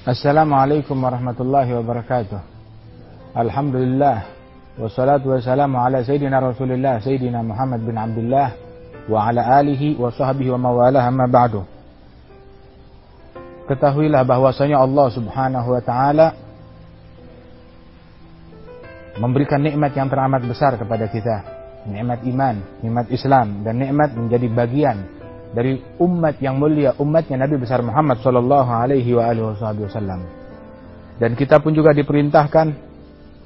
Assalamualaikum warahmatullahi wabarakatuh. Alhamdulillah wassalatu wassalamu ala sayyidina Rasulillah sayyidina Muhammad bin Abdullah wa ala alihi wa sahbihi wa mawalah amma ba'du. Ketahuilah bahwasanya Allah Subhanahu wa taala memberikan nikmat yang teramat besar kepada kita. Nikmat iman, nikmat Islam dan nikmat menjadi bagian dari umat yang mulia, umatnya Nabi besar Muhammad sallallahu alaihi wasallam. Dan kita pun juga diperintahkan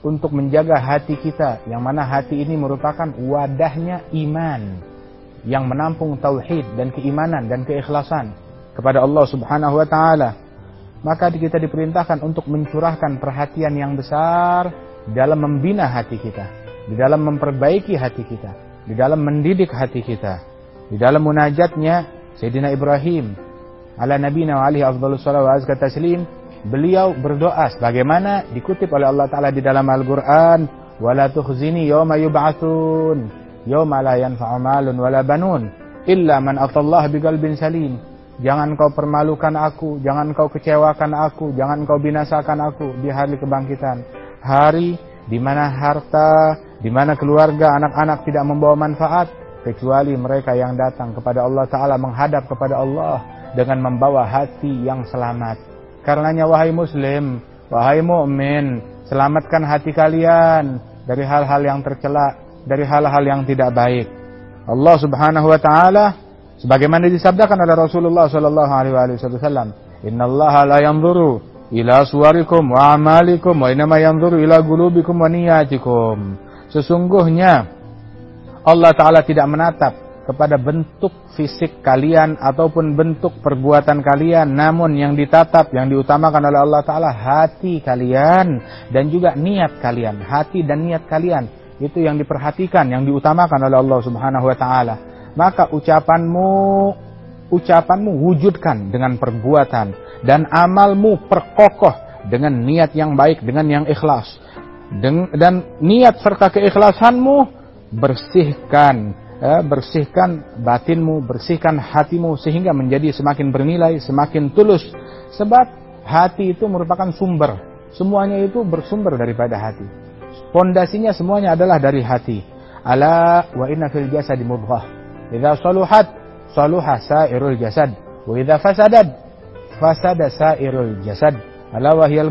untuk menjaga hati kita yang mana hati ini merupakan wadahnya iman yang menampung tauhid dan keimanan dan keikhlasan kepada Allah Subhanahu wa taala. Maka kita diperintahkan untuk mencurahkan perhatian yang besar dalam membina hati kita, di dalam memperbaiki hati kita, di dalam mendidik hati kita di dalam munajatnya Sayyidina Ibrahim ala Nabi wa alihi afdhalus salawat wa azka taslim beliau berdoa sebagaimana dikutip oleh Allah taala di dalam Al-Qur'an wala tukhzini yawma yub'atsun yawma la yanfa'u malun wala banun illa man atallaha biqalbin salim. Jangan kau permalukan aku jangan kau kecewakan aku jangan kau binasakan aku di hari kebangkitan. Hari di mana harta di mana keluarga anak-anak tidak membawa manfaat kecuali mereka yang datang kepada Allah Ta'ala menghadap kepada Allah dengan membawa hati yang selamat. Karenanya wahai muslim, wahai mu'min, selamatkan hati kalian dari hal-hal yang tercela, dari hal-hal yang tidak baik. Allah Subhanahu wa taala sebagaimana disabdakan oleh Rasulullah sallallahu alaihi wasallam, "Innallaha la yanzuru ila suwarikum wa amalikum wa innama yanzuru ila qulubikum wa niyatikum." Sesungguhnya Allah Ta'ala tidak menatap kepada bentuk fisik kalian ataupun bentuk perbuatan kalian. Namun yang ditatap yang diutamakan oleh Allah Ta'ala hati kalian dan juga niat kalian. Hati dan niat kalian itu yang diperhatikan yang diutamakan oleh Allah Subhanahu Wa Ta'ala. Maka ucapanmu ucapanmu wujudkan dengan perbuatan dan amalmu perkokoh dengan niat yang baik dengan yang ikhlas. Dan niat serta keikhlasanmu bersihkan ya, bersihkan batinmu, bersihkan hatimu sehingga menjadi semakin bernilai, semakin tulus. Sebab hati itu merupakan sumber. Semuanya itu bersumber daripada hati. Pondasinya semuanya adalah dari hati. Ala wa inna fil jasad mudghah. Idza saluhat saluha sairul jasad wa idza fasadat fasada sairul jasad. Ala wa hiyal.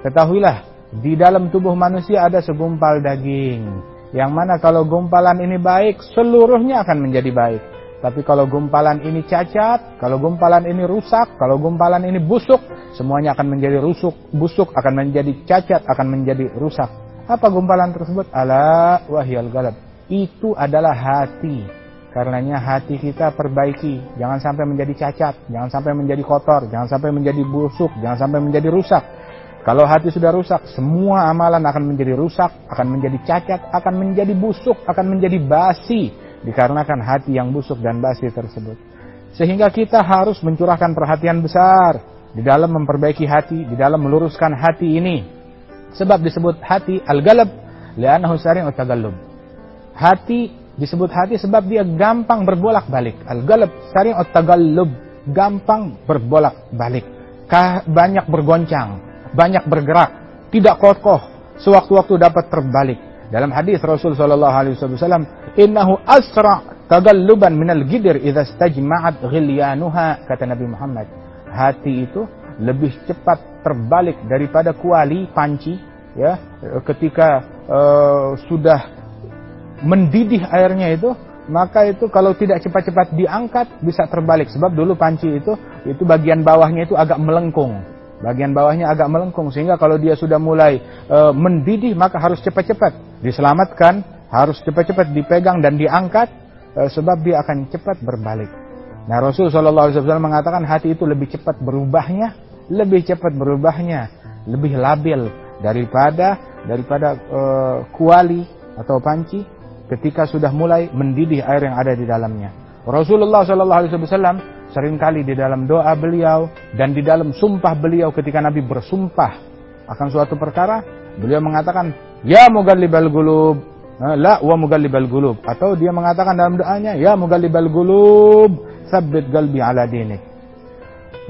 Ketahuilah di dalam tubuh manusia ada segumpal daging yang mana kalau gumpalan ini baik, seluruhnya akan menjadi baik. Tapi kalau gumpalan ini cacat, kalau gumpalan ini rusak, kalau gumpalan ini busuk, semuanya akan menjadi rusuk, busuk, akan menjadi cacat, akan menjadi rusak. Apa gumpalan tersebut? Ala wahyal galab. Itu adalah hati. Karenanya hati kita perbaiki. Jangan sampai menjadi cacat, jangan sampai menjadi kotor, jangan sampai menjadi busuk, jangan sampai menjadi rusak. Kalau hati sudah rusak, semua amalan akan menjadi rusak, akan menjadi cacat, akan menjadi busuk, akan menjadi basi dikarenakan hati yang busuk dan basi tersebut. Sehingga kita harus mencurahkan perhatian besar di dalam memperbaiki hati, di dalam meluruskan hati ini. Sebab disebut hati al-galab li'annahu sari'u tagallub. Hati disebut hati sebab dia gampang berbolak-balik. Al-galab sari'u tagallub, gampang berbolak-balik. Banyak bergoncang, banyak bergerak, tidak kokoh, sewaktu-waktu dapat terbalik. Dalam hadis Rasul sallallahu alaihi wasallam, "Innahu asra tagalluban minal gidir idza stajma'at ghilyanuha," kata Nabi Muhammad. Hati itu lebih cepat terbalik daripada kuali panci ya ketika uh, sudah mendidih airnya itu maka itu kalau tidak cepat-cepat diangkat bisa terbalik sebab dulu panci itu itu bagian bawahnya itu agak melengkung Bagian bawahnya agak melengkung sehingga kalau dia sudah mulai e, mendidih maka harus cepat-cepat diselamatkan, harus cepat-cepat dipegang dan diangkat e, sebab dia akan cepat berbalik. Nah Rasul Wasallam mengatakan hati itu lebih cepat berubahnya, lebih cepat berubahnya, lebih labil daripada daripada e, kuali atau panci ketika sudah mulai mendidih air yang ada di dalamnya. Rasulullah Shallallahu Alaihi Wasallam sering kali di dalam doa beliau dan di dalam sumpah beliau ketika Nabi bersumpah akan suatu perkara, beliau mengatakan, "Ya mugallibal gulub, la wa mugallibal gulub." Atau dia mengatakan dalam doanya, "Ya mugallibal gulub, sabbit galbi ala dinik."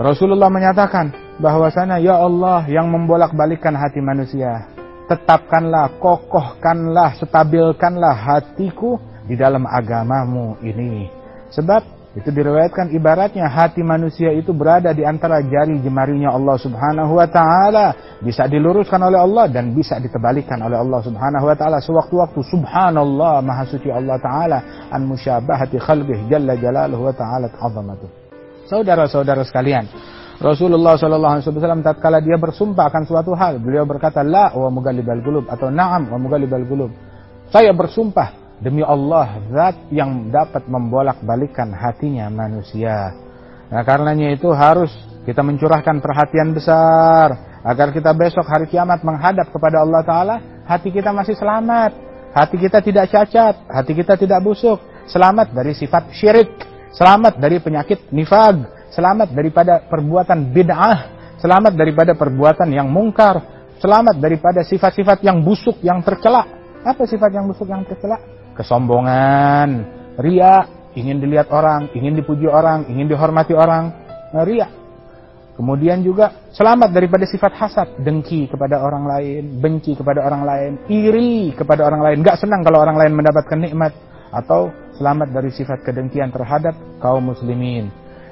Rasulullah menyatakan, bahwasanya ya Allah yang membolak-balikkan hati manusia. Tetapkanlah, kokohkanlah, stabilkanlah hatiku di dalam agamamu ini. Sebab itu diriwayatkan ibaratnya hati manusia itu berada di antara jari jemarinya Allah Subhanahu wa taala, bisa diluruskan oleh Allah dan bisa ditebalikan oleh Allah Subhanahu wa taala sewaktu-waktu. Subhanallah, Maha suci Allah taala an musyabahati khalqih jalla jalaluhu wa taala azamatu. Saudara-saudara sekalian, Rasulullah Shallallahu Alaihi Wasallam tatkala dia bersumpah akan suatu hal, beliau berkata la wa mughalibal gulub atau na'am wa mughalibal gulub. Saya bersumpah Demi Allah, zat yang dapat membolak-balikan hatinya manusia. Nah, karenanya itu harus kita mencurahkan perhatian besar agar kita besok hari kiamat menghadap kepada Allah Ta'ala, hati kita masih selamat, hati kita tidak cacat, hati kita tidak busuk, selamat dari sifat syirik, selamat dari penyakit nifag, selamat daripada perbuatan bid'ah, selamat daripada perbuatan yang mungkar, selamat daripada sifat-sifat yang busuk, yang tercela. Apa sifat yang busuk, yang tercela? Kesombongan, ria, ingin dilihat orang, ingin dipuji orang, ingin dihormati orang, nah, ria. Kemudian juga selamat daripada sifat hasad, dengki kepada orang lain, benci kepada orang lain, iri kepada orang lain, gak senang kalau orang lain mendapatkan nikmat, atau selamat dari sifat kedengkian terhadap kaum muslimin.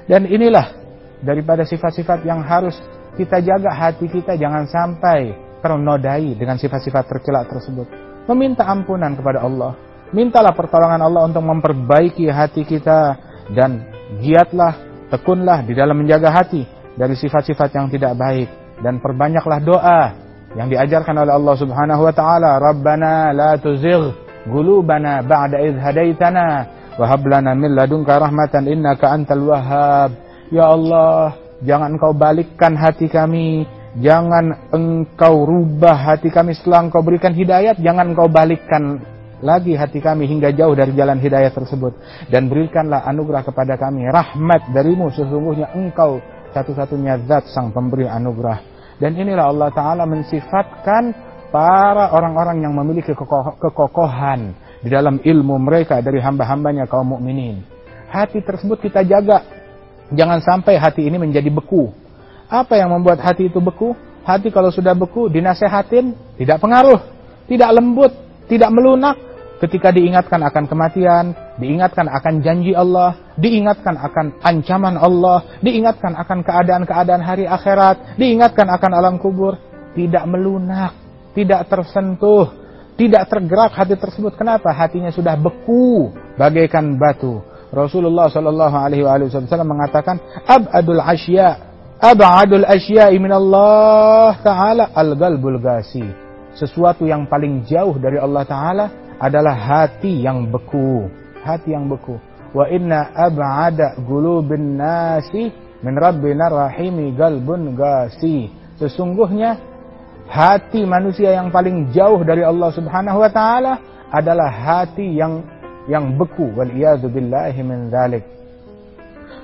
Dan inilah daripada sifat-sifat yang harus kita jaga hati kita. Jangan sampai ternodai dengan sifat-sifat tercela tersebut. Meminta ampunan kepada Allah, Mintalah pertolongan Allah untuk memperbaiki hati kita dan giatlah, tekunlah di dalam menjaga hati dari sifat-sifat yang tidak baik. Dan perbanyaklah doa yang diajarkan oleh Allah Subhanahu wa taala, Rabbana la tuzigh qulubana ba'da idh hadaitana wa hab lana min ladunka rahmatan innaka antal wahhab. Ya Allah, jangan engkau balikkan hati kami. Jangan engkau rubah hati kami setelah engkau berikan hidayat, jangan engkau balikkan lagi hati kami hingga jauh dari jalan hidayah tersebut dan berikanlah anugerah kepada kami rahmat darimu sesungguhnya engkau satu-satunya zat sang pemberi anugerah dan inilah Allah Ta'ala mensifatkan para orang-orang yang memiliki kekokohan di dalam ilmu mereka dari hamba-hambanya kaum mukminin. Hati tersebut kita jaga. Jangan sampai hati ini menjadi beku. Apa yang membuat hati itu beku? Hati kalau sudah beku, dinasehatin, tidak pengaruh, tidak lembut, tidak melunak, ketika diingatkan akan kematian, diingatkan akan janji Allah, diingatkan akan ancaman Allah, diingatkan akan keadaan-keadaan hari akhirat, diingatkan akan alam kubur, tidak melunak, tidak tersentuh, tidak tergerak hati tersebut. Kenapa? Hatinya sudah beku bagaikan batu. Rasulullah Shallallahu Alaihi Wasallam mengatakan, abadul asya, abadul asya Allah Taala al galbul gasi. Sesuatu yang paling jauh dari Allah Taala adalah hati yang beku, hati yang beku. Wa inna ab'ada qulubin nasi min rabbina rahimi galbun gasi. Sesungguhnya hati manusia yang paling jauh dari Allah Subhanahu wa taala adalah hati yang yang beku wal iyadu billahi min dzalik.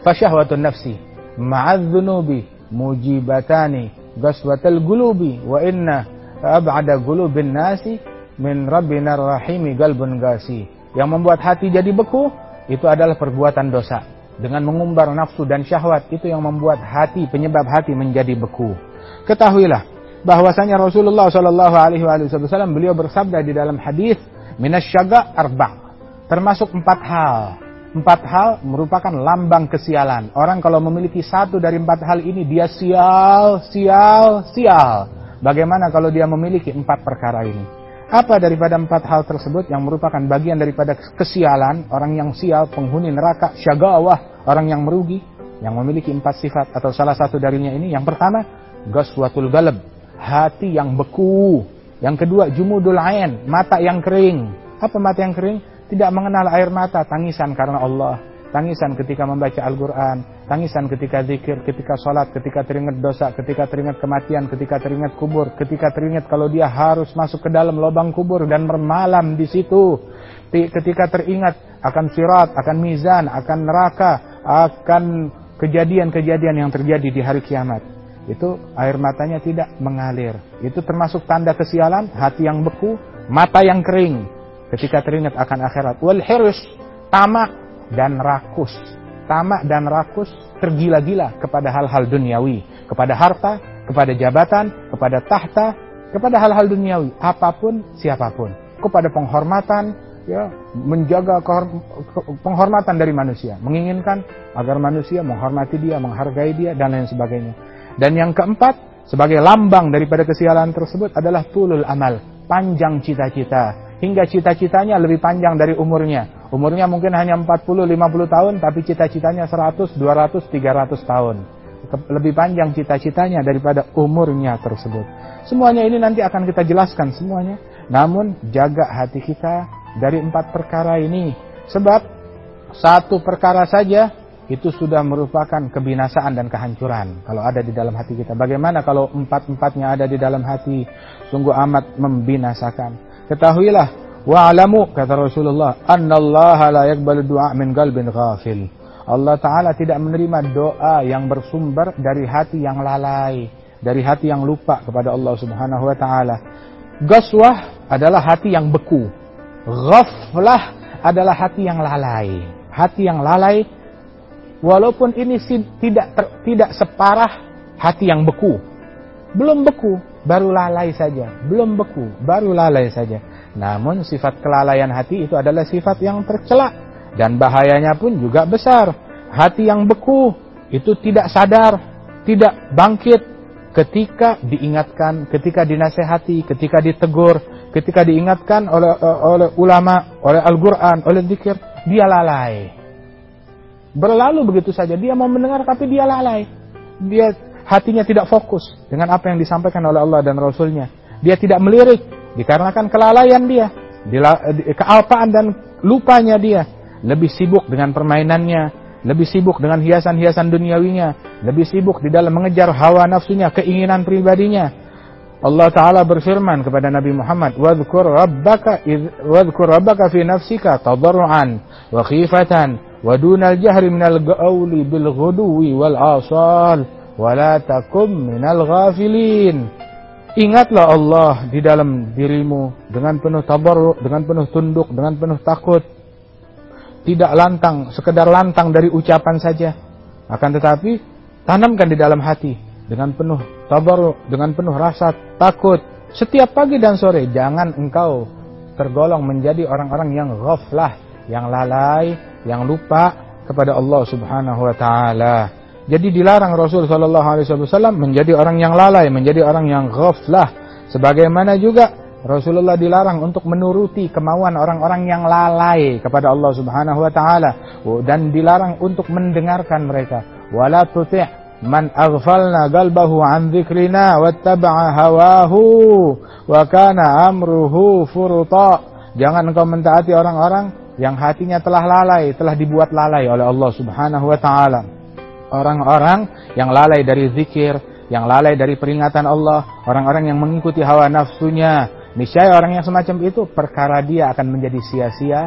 Fasyahwatun nafsi ma'adz dzunubi mujibatani gaswatal qulubi wa inna ab'ada qulubin nasi min rabbina rahimi galbun gasi. Yang membuat hati jadi beku itu adalah perbuatan dosa. Dengan mengumbar nafsu dan syahwat itu yang membuat hati penyebab hati menjadi beku. Ketahuilah bahwasanya Rasulullah Shallallahu Alaihi Wasallam beliau bersabda di dalam hadis minasyaga arba termasuk empat hal. Empat hal merupakan lambang kesialan. Orang kalau memiliki satu dari empat hal ini dia sial, sial, sial. Bagaimana kalau dia memiliki empat perkara ini? Apa daripada empat hal tersebut yang merupakan bagian daripada kesialan, orang yang sial, penghuni neraka, syagawah, orang yang merugi, yang memiliki empat sifat atau salah satu darinya ini. Yang pertama, gaswatul galab, hati yang beku. Yang kedua, jumudul ain, mata yang kering. Apa mata yang kering? Tidak mengenal air mata, tangisan karena Allah tangisan ketika membaca Al-Quran, tangisan ketika zikir, ketika sholat, ketika teringat dosa, ketika teringat kematian, ketika teringat kubur, ketika teringat kalau dia harus masuk ke dalam lubang kubur dan bermalam di situ, ketika teringat akan sirat, akan mizan, akan neraka, akan kejadian-kejadian yang terjadi di hari kiamat. Itu air matanya tidak mengalir. Itu termasuk tanda kesialan, hati yang beku, mata yang kering ketika teringat akan akhirat. Wal hirus tamak dan rakus. tamak dan rakus, tergila-gila kepada hal-hal duniawi, kepada harta, kepada jabatan, kepada tahta, kepada hal-hal duniawi, apa pun, siapa pun, kepada penghormatan, ya, menjaga penghormatan dari manusia, menginginkan agar manusia menghormati dia, menghargai dia dan lain sebagainya. Dan yang keempat, sebagai lambang daripada kesialan tersebut adalah tulul amal, panjang cita-cita, hingga cita-citanya lebih panjang dari umurnya. Umurnya mungkin hanya 40-50 tahun, tapi cita-citanya 100, 200, 300 tahun. Lebih panjang cita-citanya daripada umurnya tersebut. Semuanya ini nanti akan kita jelaskan semuanya. Namun jaga hati kita dari empat perkara ini. Sebab satu perkara saja itu sudah merupakan kebinasaan dan kehancuran kalau ada di dalam hati kita. Bagaimana kalau empat-empatnya ada di dalam hati? Sungguh amat membinasakan. Ketahuilah wa'lamu kata Rasulullah annallaha la yaqbalu du'a min qalbin ghafil. Allah taala tidak menerima doa yang bersumber dari hati yang lalai, dari hati yang lupa kepada Allah Subhanahu wa taala. Gaswah adalah hati yang beku. Ghaflah adalah hati yang lalai. Hati yang lalai walaupun ini tidak ter, tidak separah hati yang beku. Belum beku, baru lalai saja. Belum beku, baru lalai saja. Namun sifat kelalaian hati itu adalah sifat yang tercela dan bahayanya pun juga besar. Hati yang beku itu tidak sadar, tidak bangkit ketika diingatkan, ketika dinasehati, ketika ditegur, ketika diingatkan oleh oleh ulama, oleh Al-Qur'an, oleh zikir, dia lalai. Berlalu begitu saja, dia mau mendengar tapi dia lalai. Dia hatinya tidak fokus dengan apa yang disampaikan oleh Allah dan Rasulnya. Dia tidak melirik dikarenakan kelalaian dia, kealpaan dan lupanya dia. Lebih sibuk dengan permainannya, lebih sibuk dengan hiasan-hiasan duniawinya, lebih sibuk di dalam mengejar hawa nafsunya, keinginan pribadinya. Allah Ta'ala berfirman kepada Nabi Muhammad, وَذْكُرْ رَبَّكَ, وَذْكُرْ رَبَّكَ فِي نَفْسِكَ تَضَرُعًا وَخِيفَةً وَدُونَ الْجَهْرِ مِنَ الْقَوْلِ بِالْغُدُوِّ وَالْآصَالِ wala takum minal ghafilin. Ingatlah Allah di dalam dirimu dengan penuh tabarruk, dengan penuh tunduk, dengan penuh takut. Tidak lantang, sekedar lantang dari ucapan saja. Akan tetapi tanamkan di dalam hati dengan penuh tabarruk, dengan penuh rasa takut. Setiap pagi dan sore jangan engkau tergolong menjadi orang-orang yang ghaflah, yang lalai, yang lupa kepada Allah Subhanahu wa taala. Jadi dilarang Rasul Shallallahu Alaihi Wasallam menjadi orang yang lalai, menjadi orang yang ghaflah. Sebagaimana juga Rasulullah dilarang untuk menuruti kemauan orang-orang yang lalai kepada Allah Subhanahu Wa Taala dan dilarang untuk mendengarkan mereka. Wala tuti' man aghfalna qalbahu an dzikrina wattaba'a hawahu wa kana amruhu furta. Jangan engkau mentaati orang-orang yang hatinya telah lalai, telah dibuat lalai oleh Allah Subhanahu wa taala orang-orang yang lalai dari zikir, yang lalai dari peringatan Allah, orang-orang yang mengikuti hawa nafsunya. Niscaya orang yang semacam itu perkara dia akan menjadi sia-sia,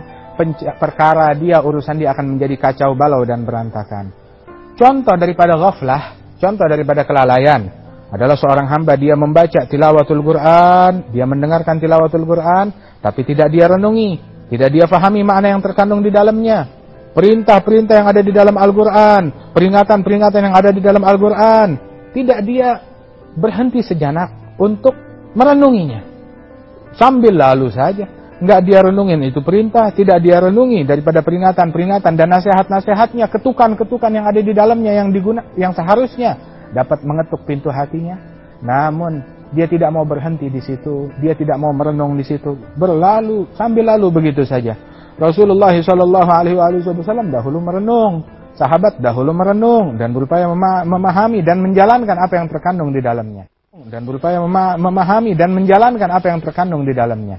perkara dia urusan dia akan menjadi kacau balau dan berantakan. Contoh daripada ghaflah, contoh daripada kelalaian adalah seorang hamba dia membaca tilawatul Quran, dia mendengarkan tilawatul Quran, tapi tidak dia renungi, tidak dia fahami makna yang terkandung di dalamnya perintah-perintah yang ada di dalam Al-Quran, peringatan-peringatan yang ada di dalam Al-Quran, tidak dia berhenti sejenak untuk merenunginya. Sambil lalu saja, nggak dia renungin itu perintah, tidak dia renungi daripada peringatan-peringatan dan nasihat-nasihatnya, ketukan-ketukan yang ada di dalamnya yang diguna, yang seharusnya dapat mengetuk pintu hatinya. Namun dia tidak mau berhenti di situ, dia tidak mau merenung di situ, berlalu sambil lalu begitu saja. Rasulullah Shallallahu Alaihi Wasallam dahulu merenung, sahabat dahulu merenung dan berupaya memahami dan menjalankan apa yang terkandung di dalamnya. Dan berupaya memahami dan menjalankan apa yang terkandung di dalamnya.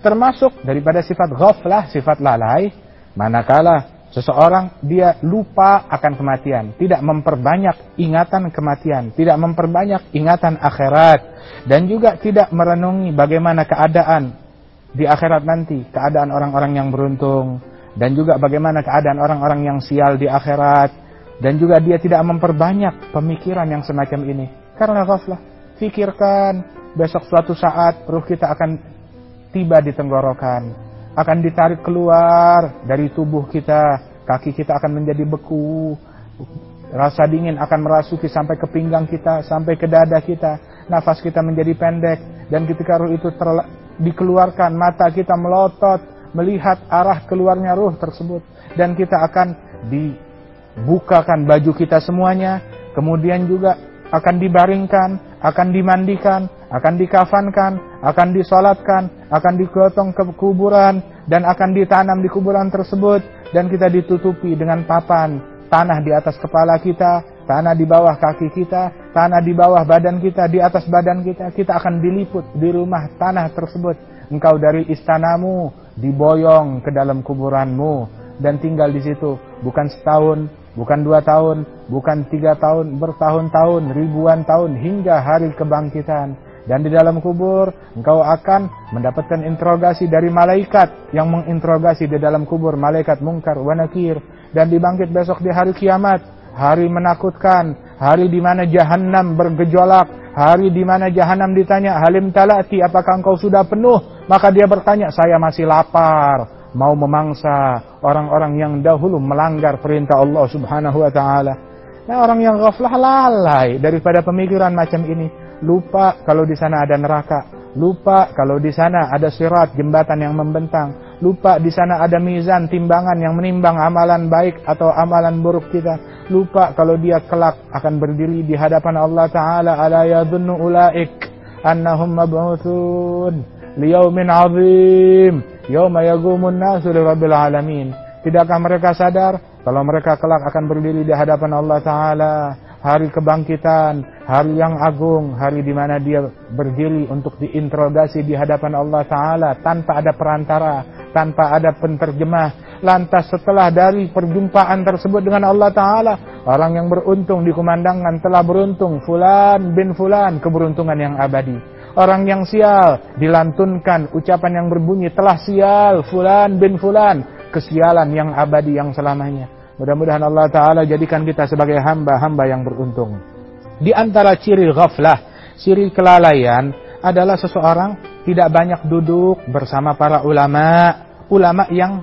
Termasuk daripada sifat ghaflah, sifat lalai, manakala seseorang dia lupa akan kematian, tidak memperbanyak ingatan kematian, tidak memperbanyak ingatan akhirat, dan juga tidak merenungi bagaimana keadaan di akhirat nanti, keadaan orang-orang yang beruntung dan juga bagaimana keadaan orang-orang yang sial di akhirat dan juga dia tidak memperbanyak pemikiran yang semacam ini karena ghaflah. Fikirkan besok suatu saat ruh kita akan tiba di tenggorokan, akan ditarik keluar dari tubuh kita kaki kita akan menjadi beku, rasa dingin akan merasuki sampai ke pinggang kita, sampai ke dada kita, nafas kita menjadi pendek, dan ketika ruh itu dikeluarkan, mata kita melotot, melihat arah keluarnya ruh tersebut, dan kita akan dibukakan baju kita semuanya, kemudian juga akan dibaringkan, akan dimandikan, akan dikafankan, akan disolatkan, akan digotong ke kuburan, dan akan ditanam di kuburan tersebut, dan kita ditutupi dengan papan, tanah di atas kepala kita, tanah di bawah kaki kita, tanah di bawah badan kita, di atas badan kita, kita akan diliput di rumah tanah tersebut. Engkau dari istanamu diboyong ke dalam kuburanmu dan tinggal di situ bukan setahun, bukan dua tahun, bukan tiga tahun, bertahun-tahun, ribuan tahun hingga hari kebangkitan. Dan di dalam kubur engkau akan mendapatkan interogasi dari malaikat yang menginterogasi di dalam kubur malaikat mungkar wa nakir dan dibangkit besok di hari kiamat, hari menakutkan, hari di mana jahanam bergejolak, hari di mana jahanam ditanya, "Halim talati, apakah engkau sudah penuh?" Maka dia bertanya, "Saya masih lapar." Mau memangsa orang-orang yang dahulu melanggar perintah Allah Subhanahu wa taala. Nah, orang yang ghaflah lalai daripada pemikiran macam ini lupa kalau di sana ada neraka, lupa kalau di sana ada sirat jembatan yang membentang, lupa di sana ada mizan timbangan yang menimbang amalan baik atau amalan buruk kita, lupa kalau dia kelak akan berdiri di hadapan Allah taala. Ala yadhunnu ulaik annahum mab'utsun liyaumin 'azim. Yauma yaqumun nasu lirabbil alamin. Tidakkah mereka sadar? Kalau mereka kelak akan berdiri di hadapan Allah taala. Hari kebangkitan, hari yang agung, hari di mana dia berdiri untuk diinterogasi di hadapan Allah Ta'ala tanpa ada perantara, tanpa ada penterjemah. Lantas setelah dari perjumpaan tersebut dengan Allah Ta'ala, orang yang beruntung dikumandangkan telah beruntung, fulan bin fulan, keberuntungan yang abadi. Orang yang sial dilantunkan ucapan yang berbunyi telah sial fulan bin fulan, kesialan yang abadi yang selamanya. Mudah-mudahan Allah Ta'ala jadikan kita sebagai hamba-hamba yang beruntung. Di antara ciri ghaflah, ciri kelalaian adalah seseorang tidak banyak duduk bersama para ulama. Ulama yang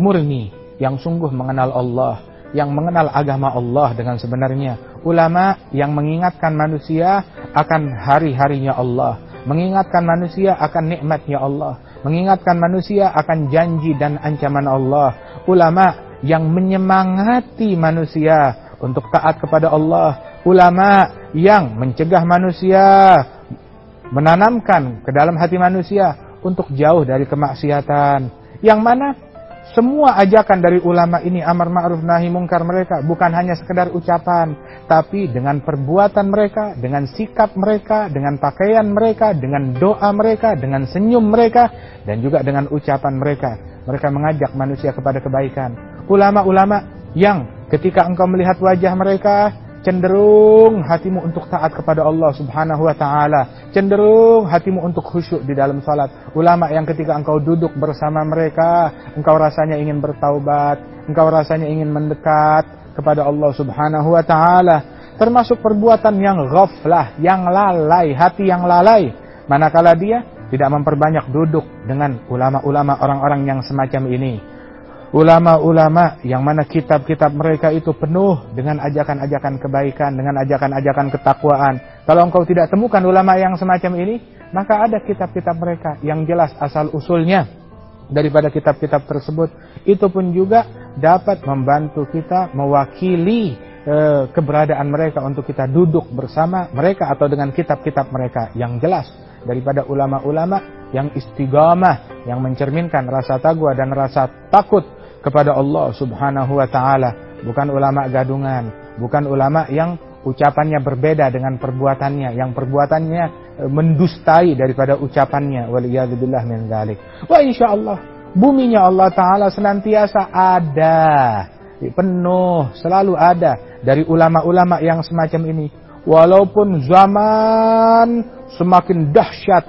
murni, yang sungguh mengenal Allah, yang mengenal agama Allah dengan sebenarnya. Ulama yang mengingatkan manusia akan hari-harinya Allah. Mengingatkan manusia akan nikmatnya Allah. Mengingatkan manusia akan janji dan ancaman Allah. Ulama yang menyemangati manusia untuk taat kepada Allah, ulama yang mencegah manusia, menanamkan ke dalam hati manusia untuk jauh dari kemaksiatan. Yang mana semua ajakan dari ulama ini amar ma'ruf nahi mungkar mereka bukan hanya sekedar ucapan, tapi dengan perbuatan mereka, dengan sikap mereka, dengan pakaian mereka, dengan doa mereka, dengan senyum mereka, dan juga dengan ucapan mereka. Mereka mengajak manusia kepada kebaikan ulama-ulama yang ketika engkau melihat wajah mereka cenderung hatimu untuk taat kepada Allah Subhanahu wa taala, cenderung hatimu untuk khusyuk di dalam salat. Ulama yang ketika engkau duduk bersama mereka, engkau rasanya ingin bertaubat, engkau rasanya ingin mendekat kepada Allah Subhanahu wa taala. Termasuk perbuatan yang ghaflah, yang lalai, hati yang lalai. Manakala dia tidak memperbanyak duduk dengan ulama-ulama orang-orang yang semacam ini ulama-ulama yang mana kitab-kitab mereka itu penuh dengan ajakan-ajakan kebaikan, dengan ajakan-ajakan ketakwaan. Kalau engkau tidak temukan ulama yang semacam ini, maka ada kitab-kitab mereka yang jelas asal usulnya daripada kitab-kitab tersebut. Itu pun juga dapat membantu kita mewakili e, keberadaan mereka untuk kita duduk bersama mereka atau dengan kitab-kitab mereka yang jelas daripada ulama-ulama yang istiqamah yang mencerminkan rasa tagwa dan rasa takut kepada Allah Subhanahu wa taala, bukan ulama gadungan, bukan ulama yang ucapannya berbeda dengan perbuatannya, yang perbuatannya e, mendustai daripada ucapannya. Waliyadzubillah min dzalik. Insyaallah buminya Allah taala senantiasa ada, penuh, selalu ada dari ulama-ulama yang semacam ini. Walaupun zaman semakin dahsyat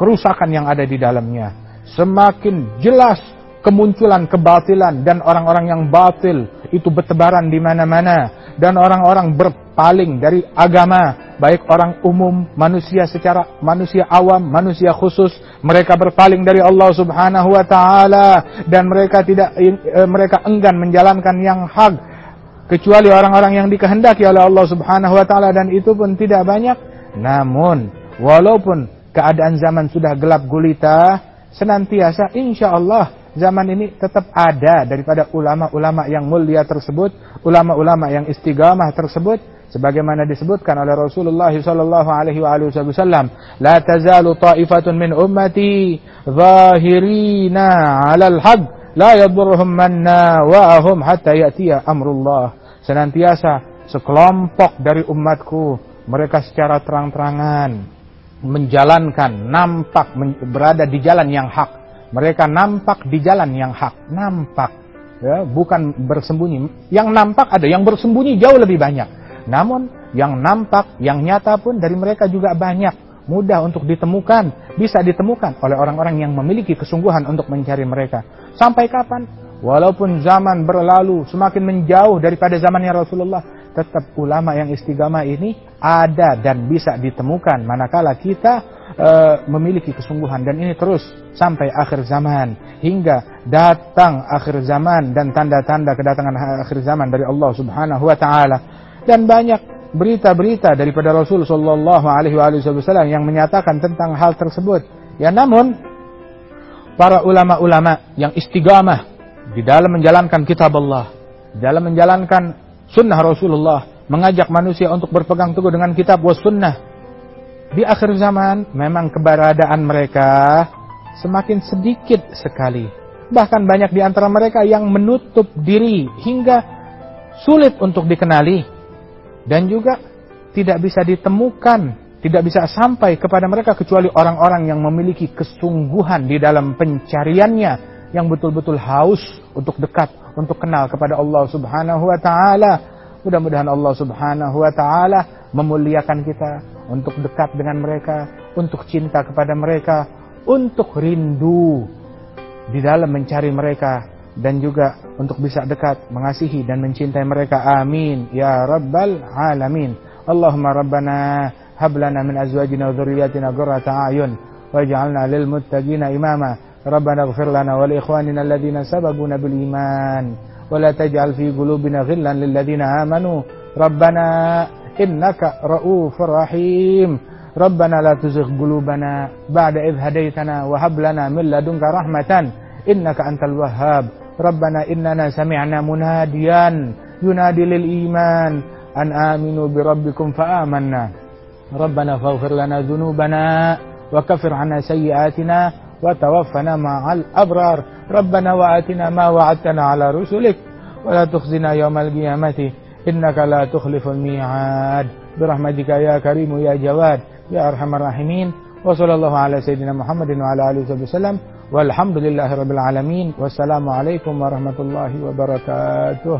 kerusakan yang ada di dalamnya, semakin jelas kemunculan kebatilan dan orang-orang yang batil itu bertebaran di mana-mana dan orang-orang berpaling dari agama baik orang umum, manusia secara manusia awam, manusia khusus, mereka berpaling dari Allah Subhanahu wa taala dan mereka tidak e, mereka enggan menjalankan yang hak kecuali orang-orang yang dikehendaki oleh Allah Subhanahu wa taala dan itu pun tidak banyak. Namun, walaupun keadaan zaman sudah gelap gulita, senantiasa insya Allah zaman ini tetap ada daripada ulama-ulama yang mulia tersebut, ulama-ulama yang istiqamah tersebut sebagaimana disebutkan oleh Rasulullah sallallahu alaihi wasallam la tazalu ta'ifatun min ummati zahirina 'alal haq la yadurruhum man nawahum hatta ya'tiya amrullah. Senantiasa sekelompok dari umatku mereka secara terang-terangan menjalankan nampak berada di jalan yang hak mereka nampak di jalan yang hak nampak ya bukan bersembunyi yang nampak ada yang bersembunyi jauh lebih banyak namun yang nampak, yang nyata pun dari mereka juga banyak. Mudah untuk ditemukan, bisa ditemukan oleh orang-orang yang memiliki kesungguhan untuk mencari mereka. Sampai kapan? Walaupun zaman berlalu semakin menjauh daripada zamannya Rasulullah, tetap ulama yang istiqamah ini ada dan bisa ditemukan manakala kita e, memiliki kesungguhan dan ini terus sampai akhir zaman hingga datang akhir zaman dan tanda-tanda kedatangan akhir zaman dari Allah Subhanahu wa taala dan banyak berita-berita daripada Rasul Shallallahu Alaihi Wasallam yang menyatakan tentang hal tersebut. Ya namun para ulama-ulama yang istiqamah di dalam menjalankan kitab Allah, dalam menjalankan sunnah Rasulullah, mengajak manusia untuk berpegang teguh dengan kitab was sunnah. Di akhir zaman memang keberadaan mereka semakin sedikit sekali. Bahkan banyak di antara mereka yang menutup diri hingga sulit untuk dikenali dan juga tidak bisa ditemukan, tidak bisa sampai kepada mereka kecuali orang-orang yang memiliki kesungguhan di dalam pencariannya yang betul-betul haus untuk dekat, untuk kenal kepada Allah Subhanahu wa taala. Mudah-mudahan Allah Subhanahu wa taala memuliakan kita untuk dekat dengan mereka, untuk cinta kepada mereka, untuk rindu di dalam mencari mereka dan juga untuk bisa dekat mengasihi dan mencintai mereka. Amin. Ya rabbal alamin. Allahumma rabbana hab lana min azwajina wa dhurriyyatina qurrata a'yun waj'alna lil muttaqina imama. Rabbana ighfir lana wa li ikhwanina alladhina sabaquna bil iman. Wa la taj'al fi qulubina innaka ra'ufur rahim ربنا لا تزغ قلوبنا بعد إذ هديتنا وهب لنا من لدنك رحمة. إنك أنت الوهاب. ربنا إننا سمعنا مناديا. ينادي للإيمان أن آمنوا بربكم فآمنا. ربنا فاغفر لنا ذنوبنا وكفر عنا سيئاتنا وتوفنا مع الأبرار. ربنا وآتنا ما وعدتنا على رسلك. ولا تخزنا يوم القيامة. إنك لا تخلف الميعاد برحمتك يا كريم يا جواد يا أرحم الراحمين وصلى الله على سيدنا محمد وعلى آله وصحبه وسلم Walhamdulillahirabbil alamin. Wassalamualaikum warahmatullahi wabarakatuh.